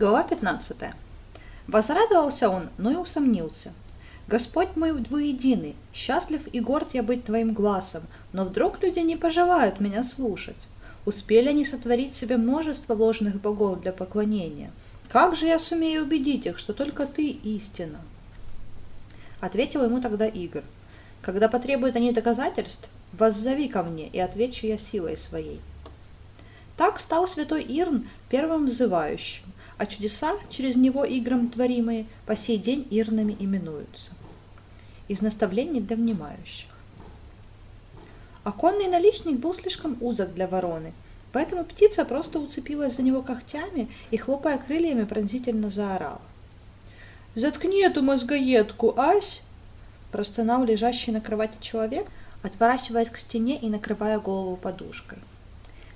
Глава 15. Возрадовался он, но и усомнился. «Господь мой двуединый, счастлив и горд я быть твоим глазом, но вдруг люди не пожелают меня слушать. Успели они сотворить себе множество ложных богов для поклонения. Как же я сумею убедить их, что только ты истина?» Ответил ему тогда Игорь. «Когда потребуют они доказательств, воззови ко мне, и отвечу я силой своей». Так стал святой Ирн первым взывающим, а чудеса, через него играм творимые, по сей день ирнами именуются. Из наставлений для внимающих. Оконный наличник был слишком узок для вороны, поэтому птица просто уцепилась за него когтями и, хлопая крыльями, пронзительно заорала. «Заткни эту мозгоедку, ась!» простонал лежащий на кровати человек, отворачиваясь к стене и накрывая голову подушкой.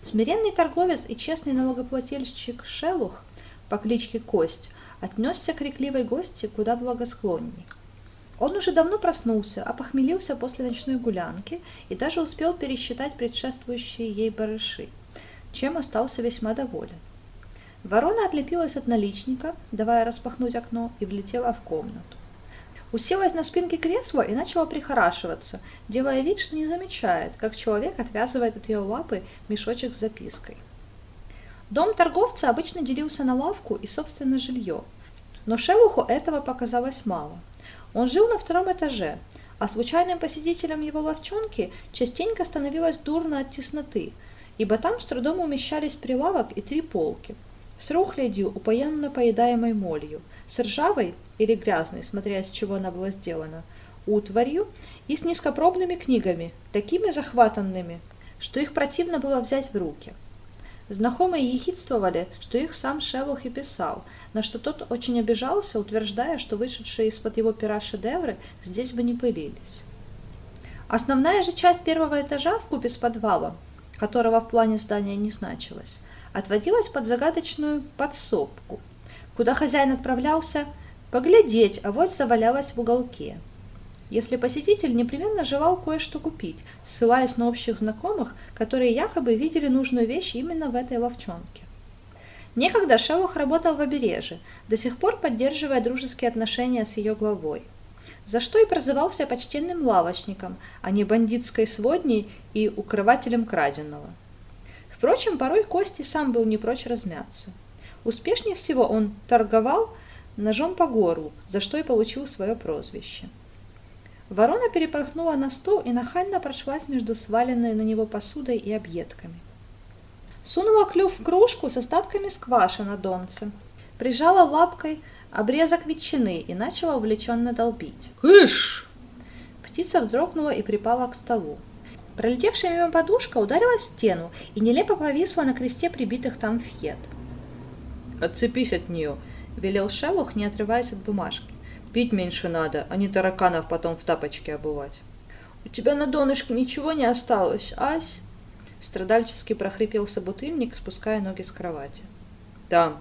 Смиренный торговец и честный налогоплательщик Шелух по кличке Кость отнесся к крикливой гости куда благосклонней. Он уже давно проснулся, опохмелился после ночной гулянки и даже успел пересчитать предшествующие ей барыши, чем остался весьма доволен. Ворона отлепилась от наличника, давая распахнуть окно, и влетела в комнату. Уселась на спинке кресла и начала прихорашиваться, делая вид, что не замечает, как человек отвязывает от ее лапы мешочек с запиской. Дом торговца обычно делился на лавку и собственное жилье, но Шелуху этого показалось мало. Он жил на втором этаже, а случайным посетителям его ловчонки частенько становилось дурно от тесноты, ибо там с трудом умещались прилавок и три полки – с рухлядью, упоенно поедаемой молью, с ржавой или грязной, смотря из чего она была сделана, утварью и с низкопробными книгами, такими захватанными, что их противно было взять в руки – Знакомые ехидствовали, что их сам Шелух и писал, на что тот очень обижался, утверждая, что вышедшие из-под его пера шедевры здесь бы не пылились. Основная же часть первого этажа в купе с подвалом, которого в плане здания не значилось, отводилась под загадочную подсобку, куда хозяин отправлялся поглядеть, а вот завалялась в уголке – если посетитель непременно желал кое-что купить, ссылаясь на общих знакомых, которые якобы видели нужную вещь именно в этой ловчонке. Некогда Шелух работал в обереже, до сих пор поддерживая дружеские отношения с ее главой, за что и прозывался почтенным лавочником, а не бандитской сводней и укрывателем краденого. Впрочем, порой Кости сам был не прочь размяться. Успешнее всего он торговал ножом по горлу, за что и получил свое прозвище. Ворона перепорхнула на стол и нахально прошлась между сваленной на него посудой и объедками. Сунула клюв в кружку с остатками скваша на донце, прижала лапкой обрезок ветчины и начала увлеченно долбить. «Кыш!» Птица вздрогнула и припала к столу. Пролетевшая мимо подушка ударилась в стену и нелепо повисла на кресте прибитых там фьет. «Отцепись от нее!» – велел Шелух, не отрываясь от бумажки. Пить меньше надо, а не тараканов потом в тапочки обувать. «У тебя на донышке ничего не осталось, ась?» Страдальчески прохрипел собутыльник, спуская ноги с кровати. «Там».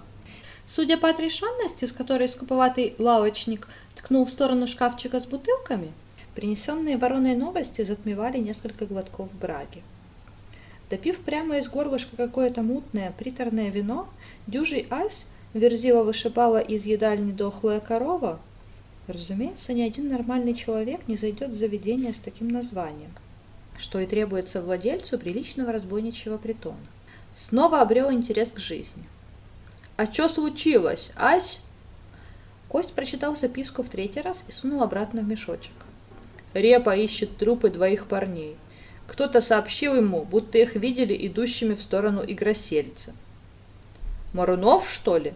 Судя по отрешенности, с которой скуповатый лавочник ткнул в сторону шкафчика с бутылками, принесенные вороной новости затмевали несколько глотков браги. Допив прямо из горлышка какое-то мутное, приторное вино, дюжий ась верзила вышибала из едальни дохлая корова, Разумеется, ни один нормальный человек не зайдет в заведение с таким названием, что и требуется владельцу приличного разбойничьего притона. Снова обрел интерес к жизни. «А что случилось, ась?» Кость прочитал записку в третий раз и сунул обратно в мешочек. Репа ищет трупы двоих парней. Кто-то сообщил ему, будто их видели идущими в сторону Игросельца. «Марунов, что ли?»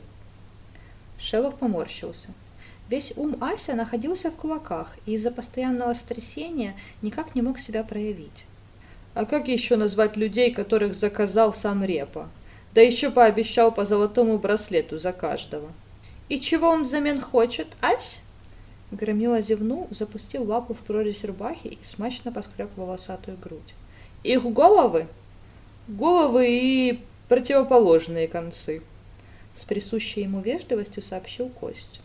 Шелок поморщился. Весь ум Ася находился в кулаках и из-за постоянного сотрясения никак не мог себя проявить. А как еще назвать людей, которых заказал сам Репа? Да еще пообещал по золотому браслету за каждого. И чего он взамен хочет, Ась? Громила зевнул, запустил лапу в прорезь рубахи и смачно поскреб волосатую грудь. Их головы? Головы и противоположные концы. С присущей ему вежливостью сообщил Кость.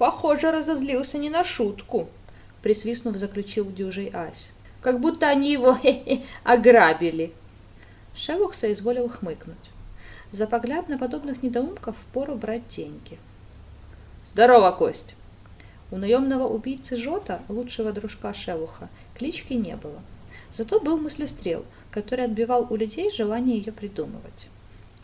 Похоже, разозлился не на шутку, присвистнув, заключил дюжий Ась. Как будто они его ограбили. Шелух соизволил хмыкнуть. За погляд на подобных недоумков впору брать деньги. «Здорово, Кость!» У наемного убийцы Жота, лучшего дружка Шелуха, клички не было. Зато был мыслестрел, который отбивал у людей желание ее придумывать.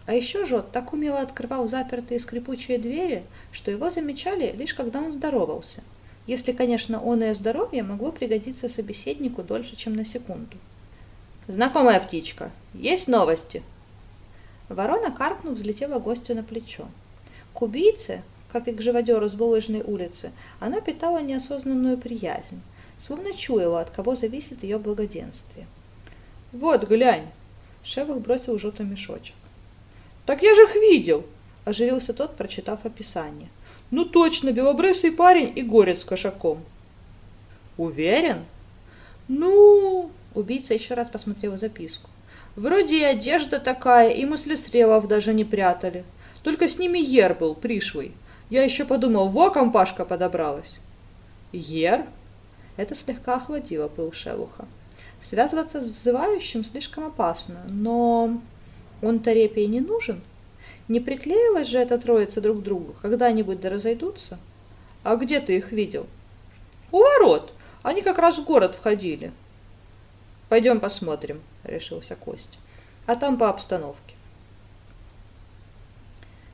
А еще Жот так умело открывал запертые скрипучие двери, что его замечали лишь когда он здоровался. Если, конечно, оное здоровье могло пригодиться собеседнику дольше, чем на секунду. «Знакомая птичка, есть новости?» Ворона, каркнув, взлетела гостю на плечо. К убийце, как и к живодеру с булыжной улицы, она питала неосознанную приязнь, словно чуяла, от кого зависит ее благоденствие. «Вот, глянь!» — Шевых бросил Жоту мешочек. «Так я же их видел!» – оживился тот, прочитав описание. «Ну точно, белобрысый парень и горец с кошаком». «Уверен?» «Ну...» – убийца еще раз посмотрел записку. «Вроде и одежда такая, и мыслестрелов даже не прятали. Только с ними Ер был, пришлый. Я еще подумал, во компашка подобралась». «Ер?» Это слегка охладило пыл Шелуха. Связываться с взывающим слишком опасно, но он-то репей не нужен. Не приклеилась же эта троица друг к другу, когда-нибудь да разойдутся. А где ты их видел? У ворот. Они как раз в город входили. Пойдем посмотрим, решился Кость. А там по обстановке.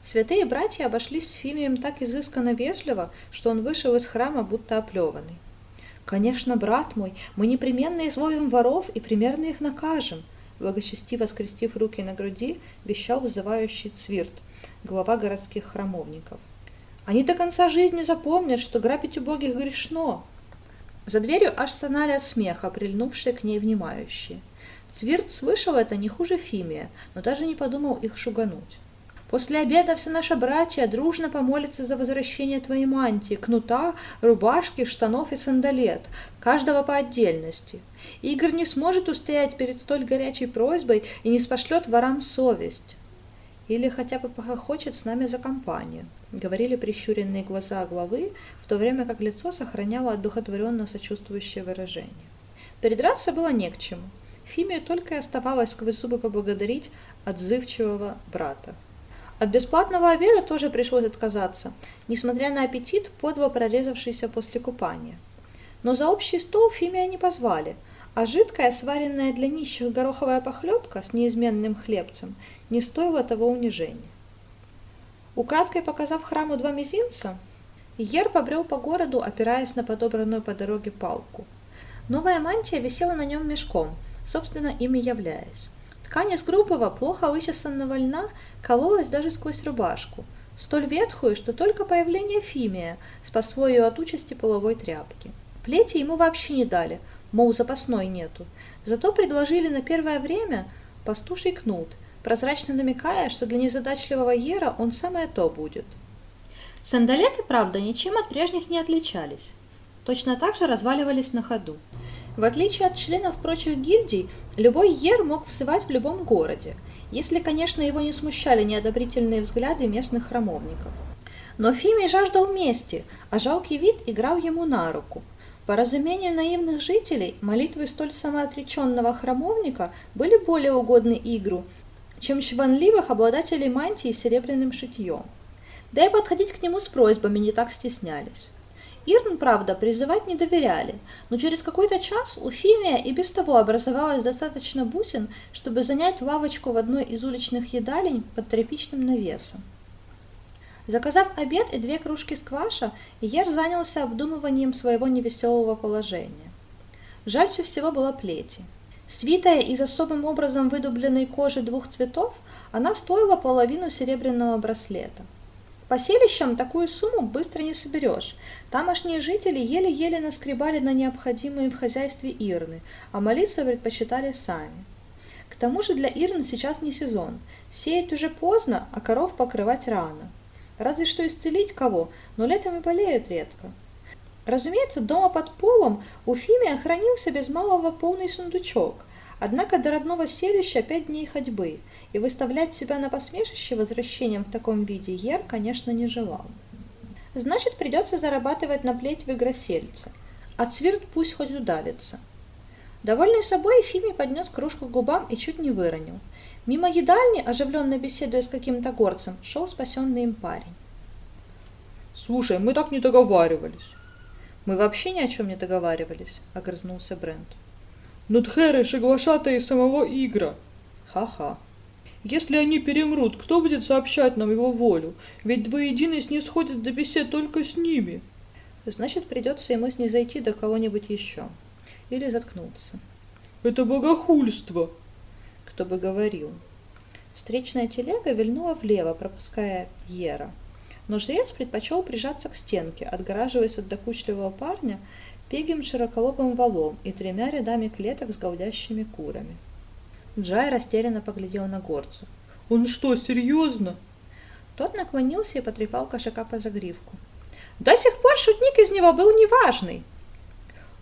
Святые братья обошлись с Фимием так изысканно вежливо, что он вышел из храма будто оплеванный. «Конечно, брат мой, мы непременно изловим воров и примерно их накажем», благочестиво скрестив руки на груди, вещал вызывающий Цвирт, глава городских храмовников. «Они до конца жизни запомнят, что грабить убогих грешно!» За дверью аж стонали от смеха, прильнувшие к ней внимающие. Цвирт слышал это не хуже Фимия, но даже не подумал их шугануть. После обеда все наши братья дружно помолятся за возвращение твоей мантии, кнута, рубашки, штанов и сандалет, каждого по отдельности. Игорь не сможет устоять перед столь горячей просьбой и не спошлет ворам совесть. Или хотя бы похохочет с нами за компанию, говорили прищуренные глаза главы, в то время как лицо сохраняло одухотворенно сочувствующее выражение. Передраться было не к чему. Фимию только и оставалось сквозь зубы поблагодарить отзывчивого брата. От бесплатного обеда тоже пришлось отказаться, несмотря на аппетит, подло прорезавшийся после купания. Но за общий стол Фимия не позвали, а жидкая, сваренная для нищих гороховая похлебка с неизменным хлебцем не стоила того унижения. Украдкой показав храму два мизинца, Ер побрел по городу, опираясь на подобранную по дороге палку. Новая мантия висела на нем мешком, собственно, ими являясь. Ткань из грубого, плохо вычесанного льна кололась даже сквозь рубашку, столь ветхую, что только появление Фимия спасло ее от участи половой тряпки. Плети ему вообще не дали, мол, запасной нету. Зато предложили на первое время пастуший кнут, прозрачно намекая, что для незадачливого Ера он самое то будет. Сандалеты, правда, ничем от прежних не отличались. Точно так же разваливались на ходу. В отличие от членов прочих гильдий, любой ер мог всывать в любом городе, если, конечно, его не смущали неодобрительные взгляды местных храмовников. Но Фимий жаждал мести, а жалкий вид играл ему на руку. По разумению наивных жителей, молитвы столь самоотреченного храмовника были более угодны игру, чем чванливых обладателей мантии с серебряным шитьем. Да и подходить к нему с просьбами не так стеснялись. Ирн, правда, призывать не доверяли, но через какой-то час у Фимия и без того образовалось достаточно бусин, чтобы занять лавочку в одной из уличных едалень под тряпичным навесом. Заказав обед и две кружки скваша, Ер занялся обдумыванием своего невеселого положения. Жальче всего была плети. Свитая из особым образом выдубленной кожи двух цветов, она стоила половину серебряного браслета. По селищам такую сумму быстро не соберешь. Тамошние жители еле-еле наскребали на необходимые в хозяйстве ирны, а молиться предпочитали сами. К тому же для ирны сейчас не сезон. Сеять уже поздно, а коров покрывать рано. Разве что исцелить кого, но летом и болеют редко. Разумеется, дома под полом у Фимия хранился без малого полный сундучок – Однако до родного селища пять дней ходьбы, и выставлять себя на посмешище возвращением в таком виде Ер, конечно, не желал. Значит, придется зарабатывать на плеть в игросельце, а цвирт пусть хоть удавится. Довольный собой, Ефимий поднес кружку к губам и чуть не выронил. Мимо едальни, оживленно беседуя с каким-то горцем, шел спасенный им парень. «Слушай, мы так не договаривались». «Мы вообще ни о чем не договаривались», — огрызнулся Брент. «Но Тхереш и самого Игра». «Ха-ха». «Если они перемрут, кто будет сообщать нам его волю? Ведь двоединый снисходит до бесед только с ними». «Значит, придется ему снизойти до кого-нибудь еще. Или заткнуться». «Это богохульство!» «Кто бы говорил». Встречная телега вильнула влево, пропуская Ера но жрец предпочел прижаться к стенке, отгораживаясь от докучливого парня пегим широколобым валом и тремя рядами клеток с гаудящими курами. Джай растерянно поглядел на горцу. «Он что, серьезно?» Тот наклонился и потрепал кошака по загривку. «До сих пор шутник из него был неважный!»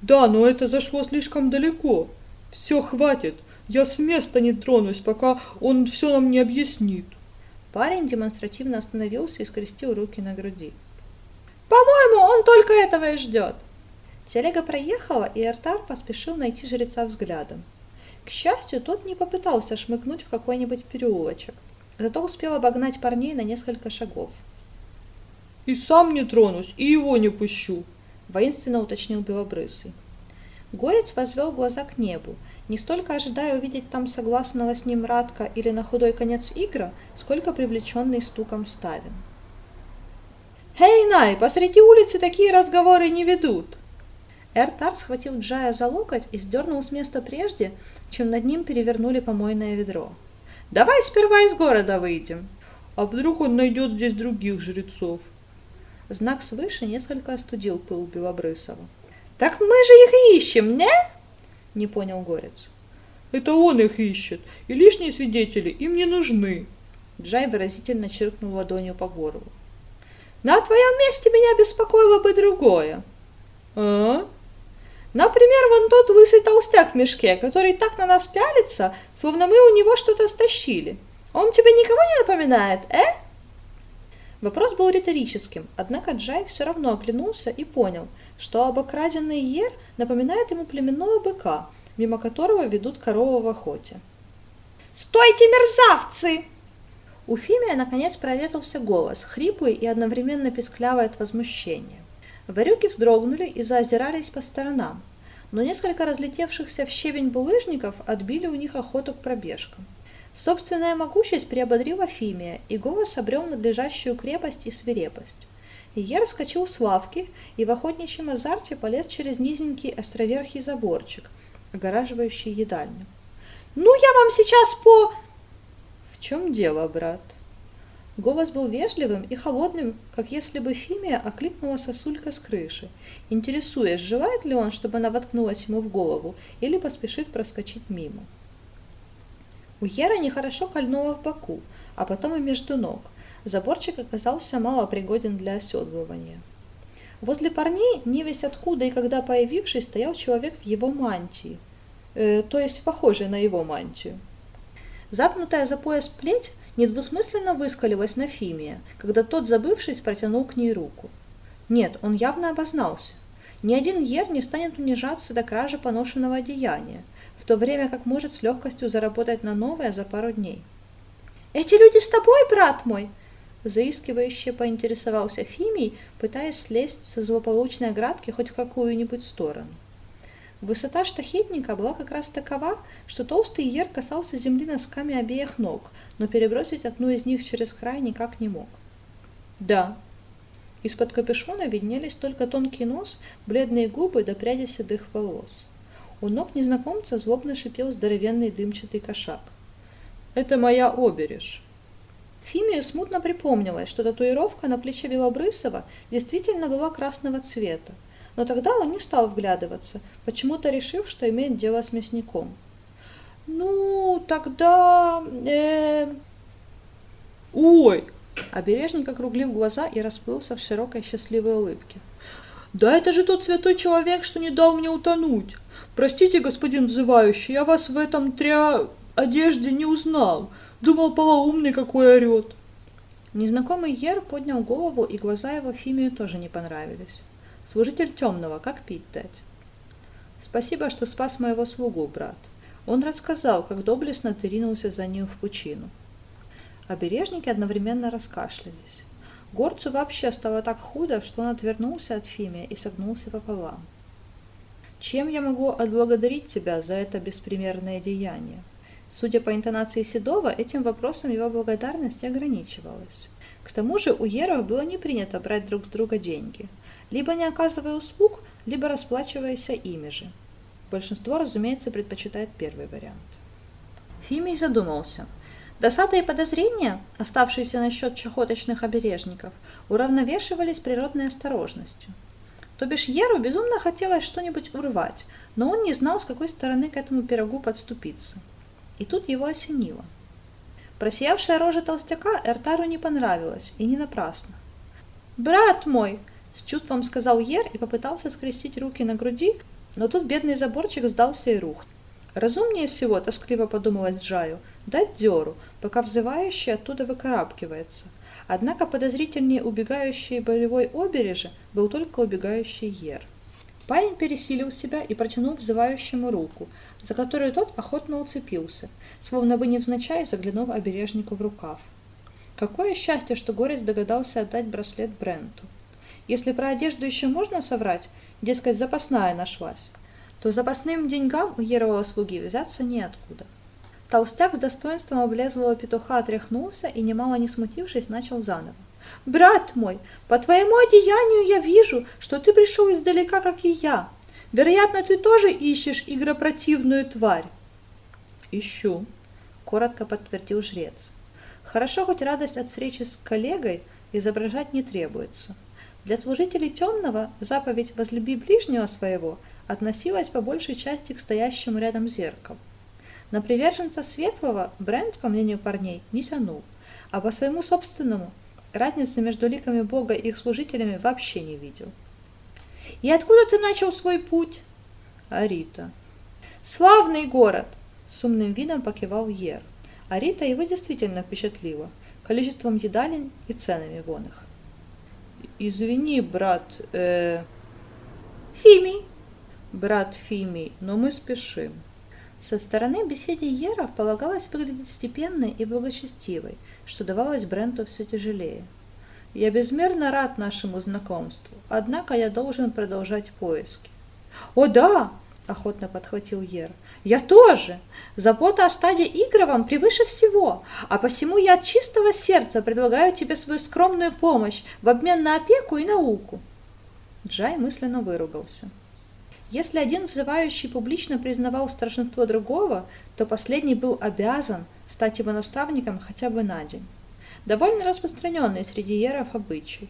«Да, но это зашло слишком далеко. Все, хватит. Я с места не тронусь, пока он все нам не объяснит». Парень демонстративно остановился и скрестил руки на груди. «По-моему, он только этого и ждет!» Телега проехала, и Эртар поспешил найти жреца взглядом. К счастью, тот не попытался шмыкнуть в какой-нибудь переулочек, зато успел обогнать парней на несколько шагов. «И сам не тронусь, и его не пущу», — воинственно уточнил Белобрысый. Горец возвел глаза к небу, не столько ожидая увидеть там согласного с ним Радка или на худой конец Игра, сколько привлеченный стуком Ставин. «Эй, Най, посреди улицы такие разговоры не ведут!» Эртар схватил Джая за локоть и сдернул с места прежде, чем над ним перевернули помойное ведро. «Давай сперва из города выйдем!» «А вдруг он найдет здесь других жрецов?» Знак свыше несколько остудил пыл Белобрысова. «Так мы же их ищем, не?» – не понял Горец. «Это он их ищет, и лишние свидетели им не нужны!» Джай выразительно чиркнул ладонью по горлу. «На твоем месте меня беспокоило бы другое!» «А?» Например, вон тот лысый толстяк в мешке, который так на нас пялится, словно мы у него что-то стащили. Он тебе никого не напоминает, э?» Вопрос был риторическим, однако Джай все равно оглянулся и понял, что обокраденный Ер напоминает ему племенного быка, мимо которого ведут корову в охоте. «Стойте, мерзавцы!» У Фимия наконец прорезался голос, хриплый и одновременно песклявый от возмущения. Варюки вздрогнули и заозирались по сторонам, но несколько разлетевшихся в щебень булыжников отбили у них охоту к пробежкам. Собственная могучесть приободрила Фимия, и голос обрел надлежащую крепость и свирепость. Я раскочил с лавки и в охотничьем азарте полез через низенький островерхий заборчик, огораживающий едальню. «Ну, я вам сейчас по...» «В чем дело, брат?» Голос был вежливым и холодным, как если бы Фимия окликнула сосулька с крыши, интересуясь, желает ли он, чтобы она воткнулась ему в голову, или поспешит проскочить мимо. У Ера нехорошо кольнуло в боку, а потом и между ног. Заборчик оказался мало пригоден для оседлывания. Возле парней, не весь откуда и когда появившись, стоял человек в его мантии, э, то есть похожий на его мантию. Заткнутая за пояс плеть недвусмысленно выскалилась на Фимия, когда тот, забывшись, протянул к ней руку. Нет, он явно обознался. Ни один ер не станет унижаться до кражи поношенного одеяния, в то время как может с легкостью заработать на новое за пару дней. «Эти люди с тобой, брат мой!» Заискивающе поинтересовался Фимий, пытаясь слезть со злополучной оградки хоть в какую-нибудь сторону. Высота штахетника была как раз такова, что толстый ер касался земли носками обеих ног, но перебросить одну из них через край никак не мог. Да, из-под капюшона виднелись только тонкий нос, бледные губы до пряди седых волос. У ног незнакомца злобно шипел здоровенный дымчатый кошак. «Это моя обережь!» Фимию смутно припомнилось, что татуировка на плече Белобрысова действительно была красного цвета, но тогда он не стал вглядываться, почему-то решив, что имеет дело с мясником. «Ну, тогда... э «Ой!» Обережник округлив глаза и расплылся в широкой счастливой улыбке. Да это же тот святой человек, что не дал мне утонуть. Простите, господин взывающий, я вас в этом тря... одежде не узнал. Думал, полоумный какой орет. Незнакомый Ер поднял голову, и глаза его Фимию тоже не понравились. Служитель темного, как пить дать? Спасибо, что спас моего слугу, брат. Он рассказал, как доблестно ты ринулся за ним в пучину. Обережники одновременно раскашлялись. Горцу вообще стало так худо, что он отвернулся от Фимия и согнулся пополам. «Чем я могу отблагодарить тебя за это беспримерное деяние?» Судя по интонации Седова, этим вопросом его благодарность ограничивалась. К тому же у Еров было не принято брать друг с друга деньги, либо не оказывая услуг, либо расплачиваясь ими же. Большинство, разумеется, предпочитает первый вариант. Фимий задумался. Досада и подозрения, оставшиеся насчет чахоточных обережников, уравновешивались природной осторожностью. То бишь Еру безумно хотелось что-нибудь урвать, но он не знал, с какой стороны к этому пирогу подступиться. И тут его осенило. Просиявшая рожа толстяка Эртару не понравилась, и не напрасно. «Брат мой!» – с чувством сказал Ер и попытался скрестить руки на груди, но тут бедный заборчик сдался и рух. Разумнее всего, тоскливо подумалось Джаю, дать дёру, пока взывающий оттуда выкарабкивается. Однако подозрительнее убегающей болевой обереже был только убегающий Ер. Парень пересилил себя и протянул взывающему руку, за которую тот охотно уцепился, словно бы невзначай заглянув обережнику в рукав. Какое счастье, что Горец догадался отдать браслет Бренту. Если про одежду еще можно соврать, дескать, запасная нашлась, то запасным деньгам у Ерового слуги взяться неоткуда. Толстяк с достоинством облезлого петуха отряхнулся и, немало не смутившись, начал заново. Брат мой, по твоему одеянию я вижу, что ты пришел издалека, как и я. Вероятно, ты тоже ищешь игропротивную тварь. Ищу, коротко подтвердил жрец. Хорошо, хоть радость от встречи с коллегой изображать не требуется. Для служителей темного заповедь «возлюби ближнего своего» относилась по большей части к стоящему рядом зеркалу. На приверженца светлого Брент, по мнению парней, не тянул, а по своему собственному Разницы между ликами Бога и их служителями вообще не видел. «И откуда ты начал свой путь?» «Арита». «Славный город!» – с умным видом покивал Ер. Арита его действительно впечатлила количеством едалин и ценами вон их. «Извини, брат, э...» «Фимий!» «Брат Фимий, но мы спешим». Со стороны беседе Еров полагалось выглядеть степенной и благочестивой, что давалось Бренту все тяжелее. «Я безмерно рад нашему знакомству, однако я должен продолжать поиски». «О да!» – охотно подхватил Ер. «Я тоже! Забота о стаде Игровом превыше всего, а посему я от чистого сердца предлагаю тебе свою скромную помощь в обмен на опеку и науку». Джай мысленно выругался. Если один взывающий публично признавал страшенство другого, то последний был обязан стать его наставником хотя бы на день. Довольно распространенный среди еров обычай.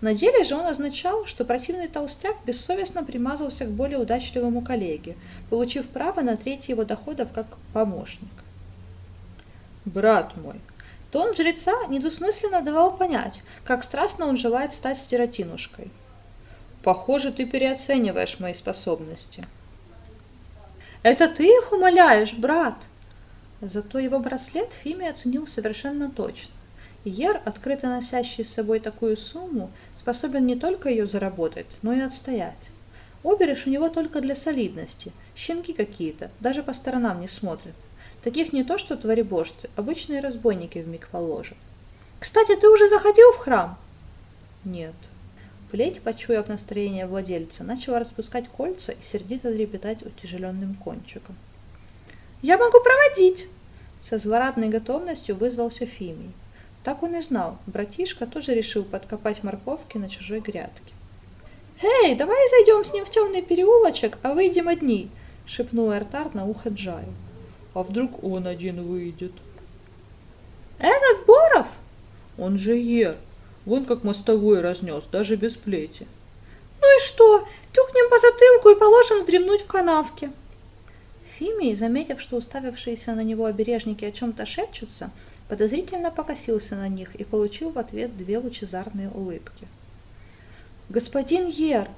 На деле же он означал, что противный толстяк бессовестно примазался к более удачливому коллеге, получив право на треть его доходов как помощник. «Брат мой!» Тон жреца недвусмысленно давал понять, как страстно он желает стать стиротинушкой. Похоже, ты переоцениваешь мои способности. Это ты их умоляешь, брат? Зато его браслет Фими оценил совершенно точно. Ер, открыто носящий с собой такую сумму, способен не только ее заработать, но и отстоять. Обережь у него только для солидности, щенки какие-то, даже по сторонам не смотрят. Таких не то что творебожцы, обычные разбойники в миг положат. «Кстати, ты уже заходил в храм?» «Нет», Плеть, почуяв настроение владельца, начала распускать кольца и сердито трепетать утяжеленным кончиком. «Я могу проводить!» Со злорадной готовностью вызвался Фимий. Так он и знал, братишка тоже решил подкопать морковки на чужой грядке. «Эй, давай зайдем с ним в темный переулочек, а выйдем одни!» — шепнул Эртар на ухо Джаю. «А вдруг он один выйдет?» «Этот Боров?» «Он же Ер!» Вон как мостовой разнес, даже без плети. Ну и что? Тюкнем по затылку и положим вздремнуть в канавке. Фимий, заметив, что уставившиеся на него обережники о чем-то шепчутся, подозрительно покосился на них и получил в ответ две лучезарные улыбки. «Господин Ер!»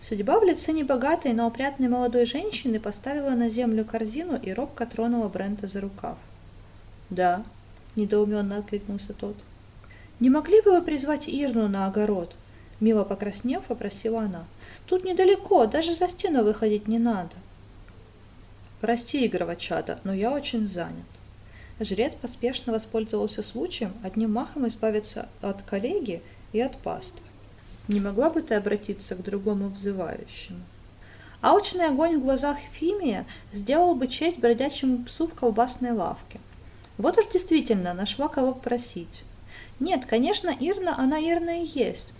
Судьба в лице небогатой, но опрятной молодой женщины поставила на землю корзину и робко тронула Брента за рукав. «Да», — недоуменно откликнулся тот. «Не могли бы вы призвать Ирну на огород?» Мило покраснев, попросила она. «Тут недалеко, даже за стену выходить не надо». «Прости, Игорова чада, но я очень занят». Жрец поспешно воспользовался случаем одним махом избавиться от коллеги и от паствы. «Не могла бы ты обратиться к другому взывающему?» Алчный огонь в глазах Фимия сделал бы честь бродячему псу в колбасной лавке. Вот уж действительно нашла кого просить. Нет, конечно, Ирна, она Ирна и есть.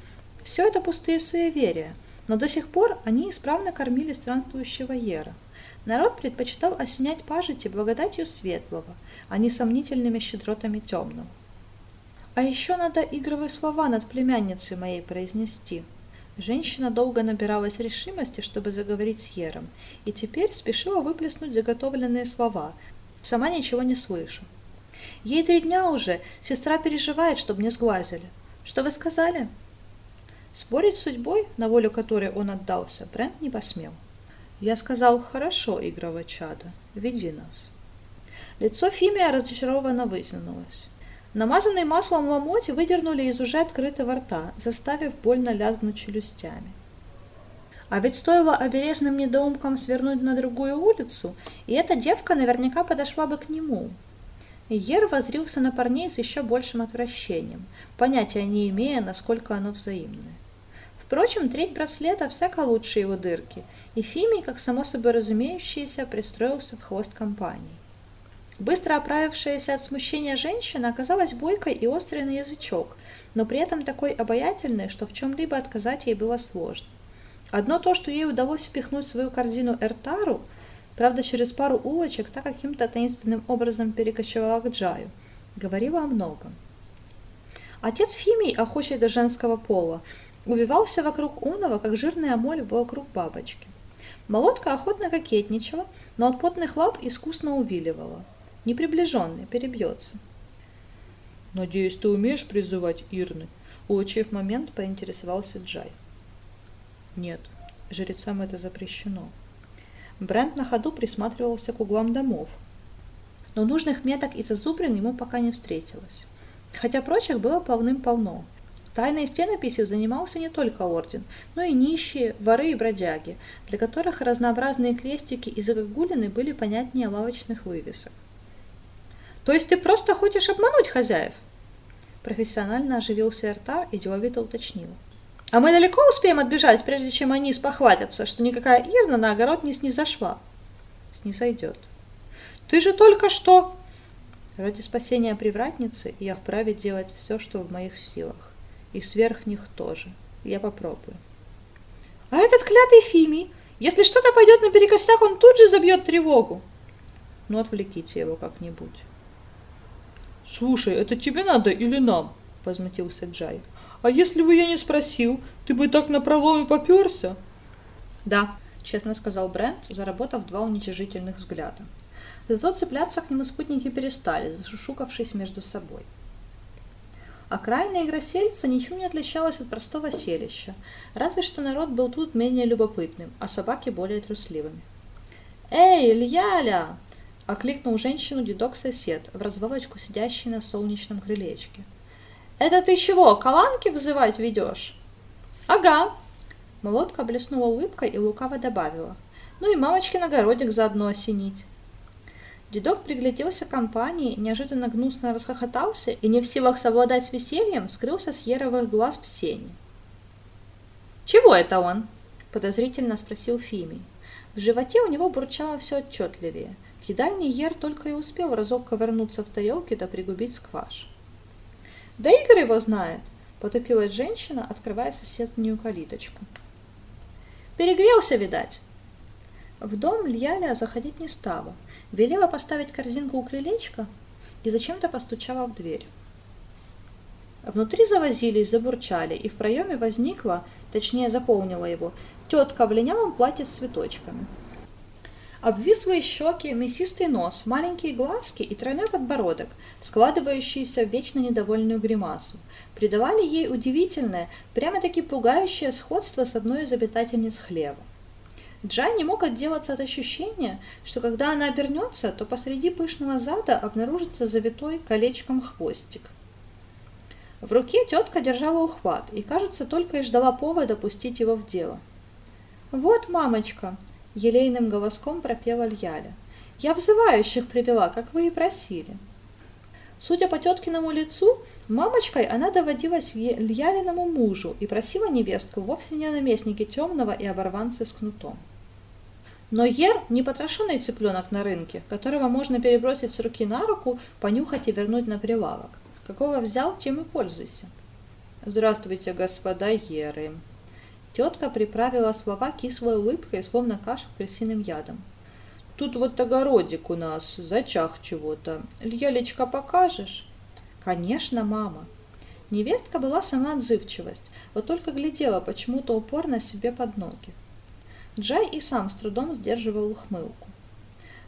Все это пустые суеверия, но до сих пор они исправно кормили странствующего Ера. Народ предпочитал осенять пажити благодатью светлого, а не сомнительными щедротами темного. А еще надо игровые слова над племянницей моей произнести. Женщина долго набиралась решимости, чтобы заговорить с Ером, и теперь спешила выплеснуть заготовленные слова, сама ничего не слыша. Ей три дня уже, сестра переживает, чтобы не сглазили. Что вы сказали? Спорить с судьбой, на волю которой он отдался, Брент не посмел. Я сказал, хорошо, игровое чадо, веди нас. Лицо Фимия разочарованно вытянулось. Намазанный маслом ломоть выдернули из уже открытого рта, заставив больно лязгнуть челюстями. А ведь стоило обережным недоумкам свернуть на другую улицу, и эта девка наверняка подошла бы к нему, Ер возрился на парней с еще большим отвращением, понятия не имея, насколько оно взаимное. Впрочем, треть браслета всяко лучше его дырки, и Фимий, как само собой разумеющееся, пристроился в хвост компании. Быстро оправившаяся от смущения женщина оказалась бойкой и острой на язычок, но при этом такой обаятельной, что в чем-либо отказать ей было сложно. Одно то, что ей удалось впихнуть в свою корзину Эртару – Правда, через пару улочек та каким-то таинственным образом перекочевала к Джаю. Говорила о многом. Отец Фимий, охочий до женского пола, увивался вокруг Унова, как жирная моль вокруг бабочки. Молотка охотно кокетничала, но от потных лап искусно увиливала. Неприближенный, перебьется. «Надеюсь, ты умеешь призывать Ирны?» Улучив момент, поинтересовался Джай. «Нет, жрецам это запрещено», Брент на ходу присматривался к углам домов. Но нужных меток и зазубрин ему пока не встретилось. Хотя прочих было полным-полно. Тайной стенописью занимался не только орден, но и нищие, воры и бродяги, для которых разнообразные крестики и загогулины были понятнее лавочных вывесок. «То есть ты просто хочешь обмануть хозяев?» Профессионально оживился Эртар и деловито уточнил. А мы далеко успеем отбежать, прежде чем они спохватятся, что никакая Ирна на огород не снизошла? Снизойдет. Ты же только что... Ради спасения привратницы я вправе делать все, что в моих силах. И сверх них тоже. Я попробую. А этот клятый Фимий, если что-то пойдет наперекосяк, он тут же забьет тревогу. Ну, отвлеките его как-нибудь. Слушай, это тебе надо или нам? Возмутился Джай. А если бы я не спросил, ты бы так на проломе поперся? Да, честно сказал Брент, заработав два уничижительных взгляда. Зато цепляться к нему спутники перестали, зашушукавшись между собой. Окраина Игросельца ничем не отличалась от простого селища, разве что народ был тут менее любопытным, а собаки более трусливыми. «Эй, Ильяля!» – окликнул женщину дедок-сосед, в развалочку сидящий на солнечном крылечке – это ты чего, каланки взывать ведешь? Ага. Молодка блеснула улыбкой и лукаво добавила. Ну и мамочкин огородик заодно осенить. Дедок пригляделся к компании, неожиданно гнусно расхохотался и, не в силах совладать с весельем, скрылся с еровых глаз в сене. «Чего это он?» – подозрительно спросил Фимий. В животе у него бурчало все отчетливее. В едальный ер только и успел разок ковырнуться в тарелке да пригубить скваш. Да Игорь его знает, потупилась женщина, открывая соседнюю калиточку. Перегрелся, видать. В дом Льяля заходить не стала. Велела поставить корзинку у крылечка и зачем-то постучала в дверь. Внутри завозились, забурчали, и в проеме возникла, точнее заполнила его, тетка в линялом платье с цветочками. Обвислые щеки, мясистый нос, маленькие глазки и тройной подбородок, складывающиеся в вечно недовольную гримасу, придавали ей удивительное, прямо-таки пугающее сходство с одной из обитательниц хлева. Джай не мог отделаться от ощущения, что когда она обернется, то посреди пышного зада обнаружится завитой колечком хвостик. В руке тетка держала ухват и, кажется, только и ждала повода пустить его в дело. «Вот, мамочка!» елейным голоском пропела Льяля. Я взывающих привела, как вы и просили. Судя по теткиному лицу, мамочкой она доводилась Льялиному мужу и просила невестку вовсе не о наместнике темного и оборванце с кнутом. Но Ер не потрошенный цыпленок на рынке, которого можно перебросить с руки на руку, понюхать и вернуть на прилавок. Какого взял, тем и пользуйся. Здравствуйте, господа Еры. Тетка приправила слова кислой улыбкой, словно кашу крысиным ядом. Тут вот огородик у нас, зачах чего-то. Льялечка, покажешь? Конечно, мама. Невестка была сама отзывчивость, вот только глядела почему-то упорно себе под ноги. Джай и сам с трудом сдерживал ухмылку.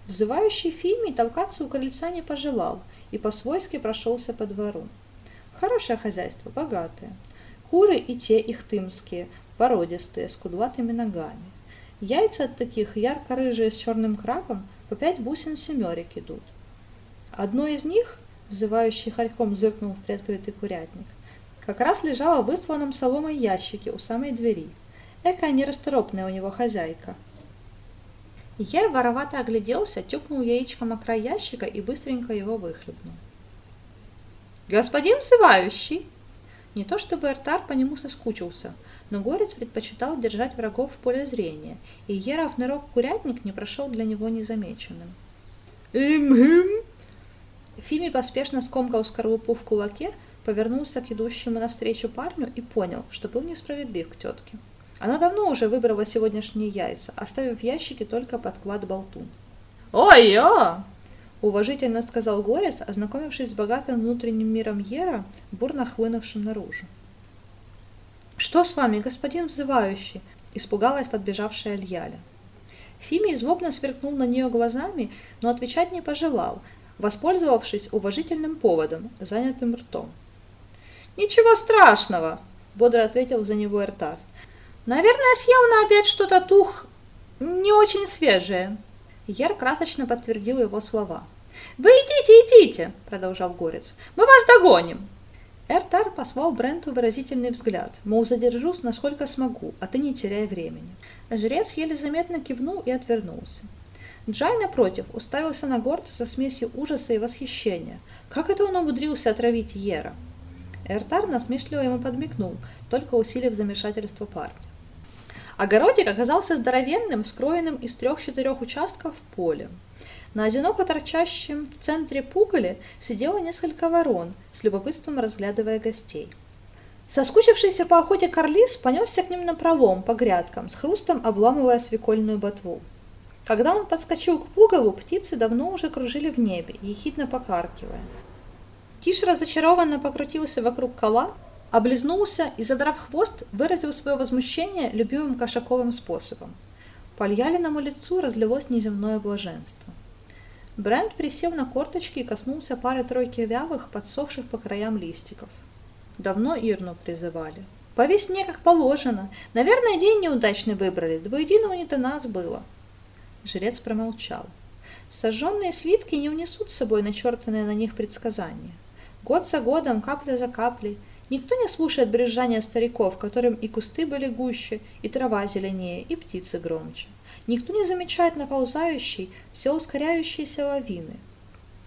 Взывающий Фимий толкаться у крыльца не пожелал и по-свойски прошелся по двору. Хорошее хозяйство, богатое. Куры и те ихтымские, породистые, с кудлатыми ногами. Яйца от таких ярко-рыжие с черным крабом по пять бусин семерик идут. Одно из них, взывающий хорьком зыркнул в приоткрытый курятник, как раз лежало в высланном соломой ящике у самой двери – Экая нерасторопная у него хозяйка. Ер воровато огляделся, тюкнул яичком о край ящика и быстренько его выхлебнул. «Господин взывающий!» Не то чтобы Эртар по нему соскучился, но Горец предпочитал держать врагов в поле зрения, и Еров нырок курятник не прошел для него незамеченным. «Им-им!» Фими поспешно скомкал скорлупу в кулаке, повернулся к идущему навстречу парню и понял, что был несправедлив к тетке. Она давно уже выбрала сегодняшние яйца, оставив в ящике только подклад болтун. «Ой-ё!» – уважительно сказал Горец, ознакомившись с богатым внутренним миром Ера, бурно хлынувшим наружу. «Что с вами, господин взывающий?» – испугалась подбежавшая Льяля. Фимий злобно сверкнул на нее глазами, но отвечать не пожелал, воспользовавшись уважительным поводом, занятым ртом. «Ничего страшного!» – бодро ответил за него Эртар. Наверное, съел на обед что-то тух не очень свежее. Яр красочно подтвердил его слова. «Вы идите, идите!» – продолжал Горец. «Мы вас догоним!» Эртар послал Бренту выразительный взгляд, мол, задержусь, насколько смогу, а ты не теряй времени. Жрец еле заметно кивнул и отвернулся. Джай, напротив, уставился на горца со смесью ужаса и восхищения. Как это он умудрился отравить Ера? Эртар насмешливо ему подмигнул, только усилив замешательство парня. Огородик оказался здоровенным, скроенным из трех-четырех участков полем. На одиноко торчащем в центре пугале сидело несколько ворон, с любопытством разглядывая гостей. Соскучившийся по охоте карлис понесся к ним на пролом по грядкам, с хрустом обламывая свекольную ботву. Когда он подскочил к пугалу, птицы давно уже кружили в небе, ехидно покаркивая. Киш разочарованно покрутился вокруг кола, облизнулся и, задрав хвост, выразил свое возмущение любимым кошаковым способом. По Льялиному лицу разлилось неземное блаженство. Брент присел на корточки и коснулся пары-тройки вялых, подсохших по краям листиков. Давно Ирну призывали. По весне, как положено. Наверное, день неудачный выбрали, двуединого не до нас было. Жрец промолчал. Сожженные свитки не унесут с собой начертанные на них предсказания. Год за годом, капля за каплей – Никто не слушает брюзжания стариков, которым и кусты были гуще, и трава зеленее, и птицы громче. Никто не замечает наползающей, все ускоряющейся лавины.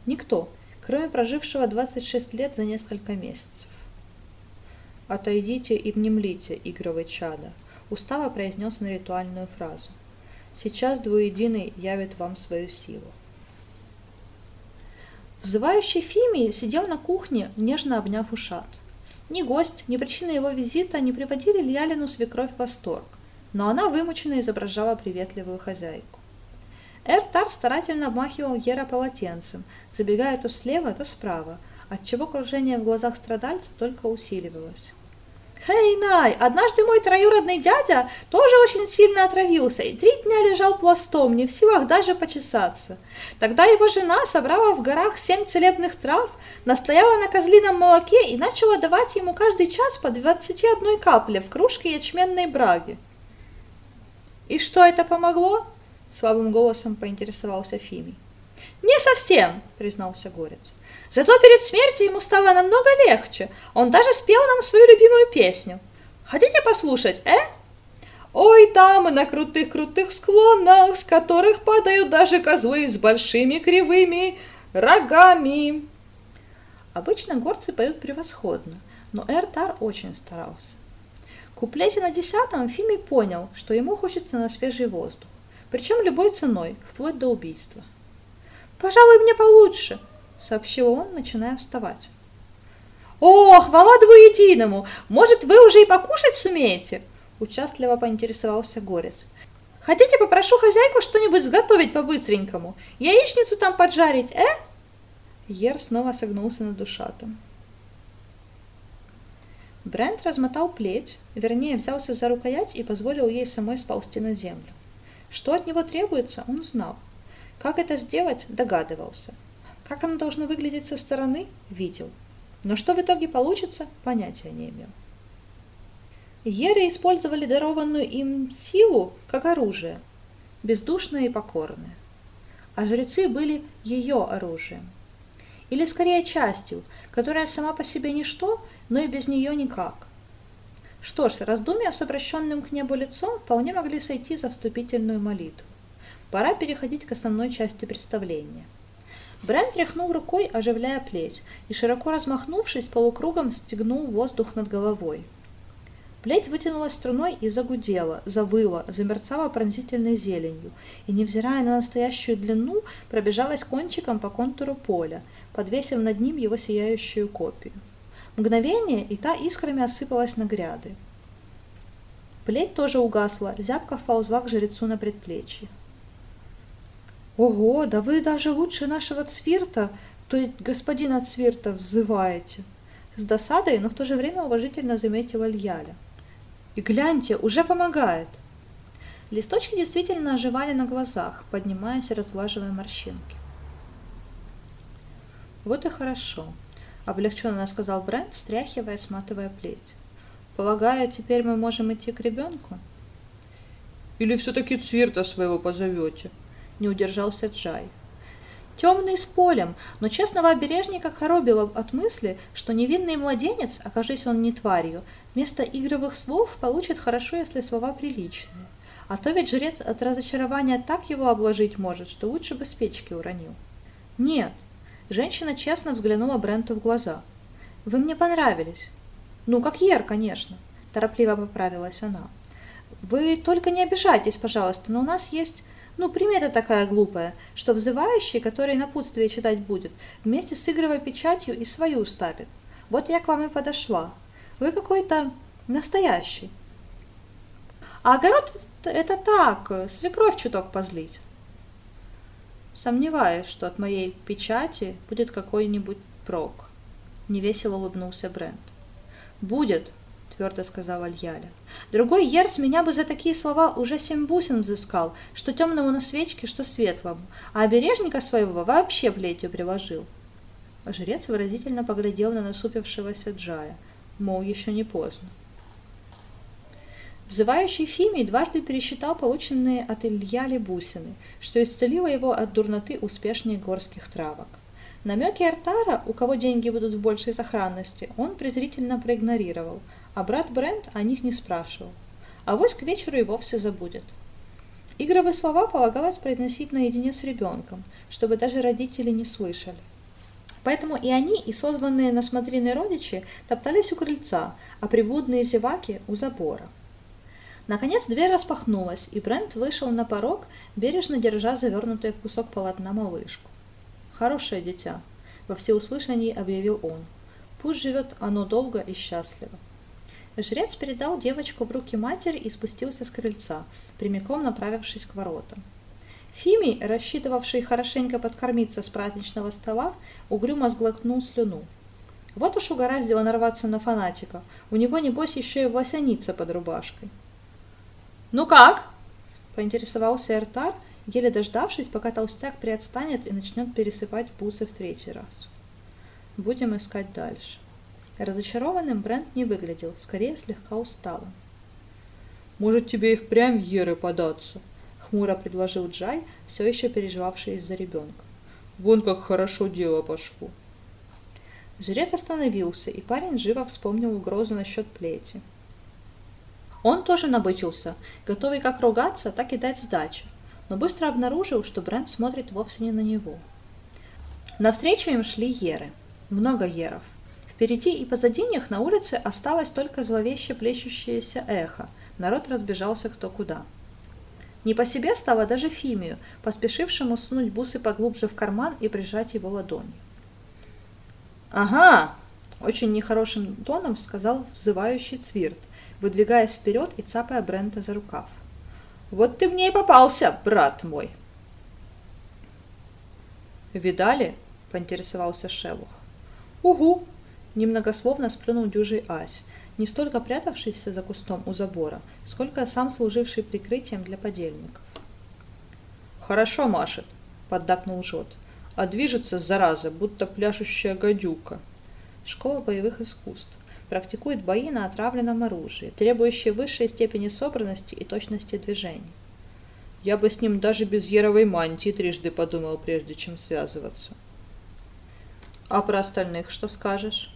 Никто, кроме прожившего 26 лет за несколько месяцев. «Отойдите и внемлите, игровый чада», — устало произнес он ритуальную фразу. «Сейчас двуединый явит вам свою силу». Взывающий Фимий сидел на кухне, нежно обняв ушат. Ни гость, ни причина его визита не приводили Льялину свекровь в восторг, но она вымученно изображала приветливую хозяйку. Эртар старательно обмахивал Ера полотенцем, забегая то слева, то справа, отчего кружение в глазах страдальца только усиливалось. «Хей, Най, однажды мой троюродный дядя тоже очень сильно отравился и три дня лежал пластом, не в силах даже почесаться. Тогда его жена собрала в горах семь целебных трав, настояла на козлином молоке и начала давать ему каждый час по двадцати одной капле в кружке ячменной браги. «И что это помогло?» — слабым голосом поинтересовался Фимий. «Не совсем», — признался Горец. Зато перед смертью ему стало намного легче. Он даже спел нам свою любимую песню. Хотите послушать, э? Ой, там на крутых-крутых склонах, с которых падают даже козлы с большими кривыми рогами. Обычно горцы поют превосходно, но Эртар очень старался. Куплете на десятом Фимий понял, что ему хочется на свежий воздух, причем любой ценой, вплоть до убийства. «Пожалуй, мне получше», — сообщил он, начиная вставать. «О, хвала двуединому! Может, вы уже и покушать сумеете?» Участливо поинтересовался Горец. «Хотите, попрошу хозяйку что-нибудь сготовить по-быстренькому? Яичницу там поджарить, э?» Ер снова согнулся над душатом. Брент размотал плеть, вернее, взялся за рукоять и позволил ей самой сползти на землю. Что от него требуется, он знал. Как это сделать, догадывался. Как оно должно выглядеть со стороны, видел. Но что в итоге получится, понятия не имел. Еры использовали дарованную им силу как оружие, бездушное и покорное. А жрецы были ее оружием. Или скорее частью, которая сама по себе ничто, но и без нее никак. Что ж, раздумья с обращенным к небу лицом вполне могли сойти за вступительную молитву. Пора переходить к основной части представления. Брен тряхнул рукой, оживляя плеть, и, широко размахнувшись, полукругом стегнул воздух над головой. Плеть вытянулась струной и загудела, завыла, замерцала пронзительной зеленью, и, невзирая на настоящую длину, пробежалась кончиком по контуру поля, подвесив над ним его сияющую копию. Мгновение, и та искрами осыпалась на гряды. Плеть тоже угасла, зябко вползла к жрецу на предплечье. «Ого, да вы даже лучше нашего Цвирта, то есть господина Цвирта, взываете!» С досадой, но в то же время уважительно заметила Льяля. «И гляньте, уже помогает!» Листочки действительно оживали на глазах, поднимаясь и разглаживая морщинки. «Вот и хорошо», — облегченно сказал Брент, стряхивая, сматывая плеть. «Полагаю, теперь мы можем идти к ребенку?» «Или все-таки Цвирта своего позовете?» не удержался Джай. Темный с полем, но честного обережника коробило от мысли, что невинный младенец, окажись он не тварью, вместо игровых слов получит хорошо, если слова приличные. А то ведь жрец от разочарования так его обложить может, что лучше бы с уронил. Нет. Женщина честно взглянула Бренту в глаза. Вы мне понравились. Ну, как Ер, конечно, торопливо поправилась она. Вы только не обижайтесь, пожалуйста, но у нас есть ну, примета такая глупая, что взывающий, который напутствие читать будет, вместе с игровой печатью и свою ставит. Вот я к вам и подошла. Вы какой-то настоящий. А огород это так, свекровь чуток позлить. Сомневаюсь, что от моей печати будет какой-нибудь прок. Невесело улыбнулся Брент. Будет, твердо сказала Альяля. Другой Ерс меня бы за такие слова уже семь бусин взыскал, что темному на свечке, что светлому, а обережника своего вообще плетью приложил. Жрец выразительно поглядел на насупившегося Джая, мол, еще не поздно. Взывающий Фимий дважды пересчитал полученные от Ильяли бусины, что исцелило его от дурноты успешнее горских травок. Намеки Артара, у кого деньги будут в большей сохранности, он презрительно проигнорировал, а брат Брент о них не спрашивал. А вось к вечеру и вовсе забудет. Игровые слова полагалось произносить наедине с ребенком, чтобы даже родители не слышали. Поэтому и они, и созванные на смотрины родичи топтались у крыльца, а приблудные зеваки – у забора. Наконец дверь распахнулась, и Брент вышел на порог, бережно держа завернутую в кусок полотна малышку. Хорошее дитя, во всеуслышании объявил он. Пусть живет оно долго и счастливо. Жрец передал девочку в руки матери и спустился с крыльца, прямиком направившись к воротам. Фимий, рассчитывавший хорошенько подкормиться с праздничного стола, угрюмо сглотнул слюну. Вот уж угораздило нарваться на фанатика. У него, небось, еще и власяница под рубашкой. «Ну как?» – поинтересовался Эртар, еле дождавшись, пока толстяк приотстанет и начнет пересыпать бусы в третий раз. Будем искать дальше. Разочарованным Брент не выглядел, скорее слегка усталым. «Может, тебе и впрямь в Еры податься?» — хмуро предложил Джай, все еще переживавший из-за ребенка. «Вон как хорошо дело пошло». Жрец остановился, и парень живо вспомнил угрозу насчет плети. Он тоже набычился, готовый как ругаться, так и дать сдачи, но быстро обнаружил, что Брент смотрит вовсе не на него. Навстречу им шли еры. Много еров. Впереди и позади них на улице осталось только зловеще плещущееся эхо. Народ разбежался кто куда. Не по себе стало даже Фимию, поспешившему сунуть бусы поглубже в карман и прижать его ладонью. «Ага!» – очень нехорошим тоном сказал взывающий Цвирт, выдвигаясь вперед и цапая Брента за рукав. «Вот ты мне и попался, брат мой!» «Видали?» – поинтересовался Шелух. «Угу!» – немногословно сплюнул дюжий Ась, не столько прятавшийся за кустом у забора, сколько сам служивший прикрытием для подельников. «Хорошо машет», — поддакнул Жот, — «а движется, зараза, будто пляшущая гадюка». Школа боевых искусств практикует бои на отравленном оружии, требующие высшей степени собранности и точности движений. Я бы с ним даже без еровой мантии трижды подумал, прежде чем связываться. А про остальных что скажешь?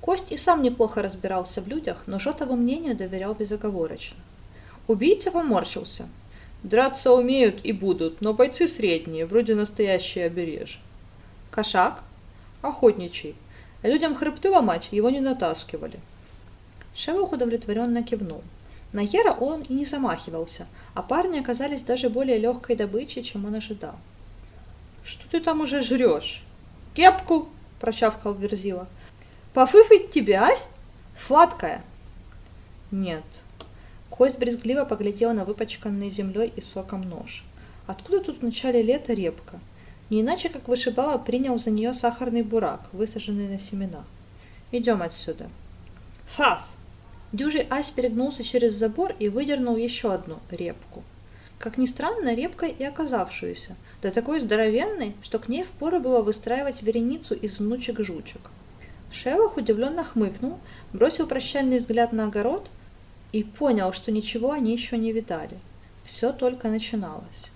Кость и сам неплохо разбирался в людях, но Жотову мнению доверял безоговорочно. Убийца поморщился. Драться умеют и будут, но бойцы средние, вроде настоящие обережья. Кошак? Охотничий. Людям хребты ломать его не натаскивали. Шелух удовлетворенно кивнул. На Ера он и не замахивался, а парни оказались даже более легкой добычей, чем он ожидал. «Что ты там уже жрешь?» «Кепку!» – прочавкал Верзила. Пофыфать тебя, ась? Сладкая. Нет. Кость брезгливо поглядела на выпачканный землей и соком нож. Откуда тут в начале лета репка? Не иначе, как вышибала, принял за нее сахарный бурак, высаженный на семена. Идем отсюда. Фас! Дюжий ась перегнулся через забор и выдернул еще одну репку. Как ни странно, репкой и оказавшуюся, да такой здоровенной, что к ней впору было выстраивать вереницу из внучек-жучек. Шелох удивленно хмыкнул, бросил прощальный взгляд на огород и понял, что ничего они еще не видали. Все только начиналось.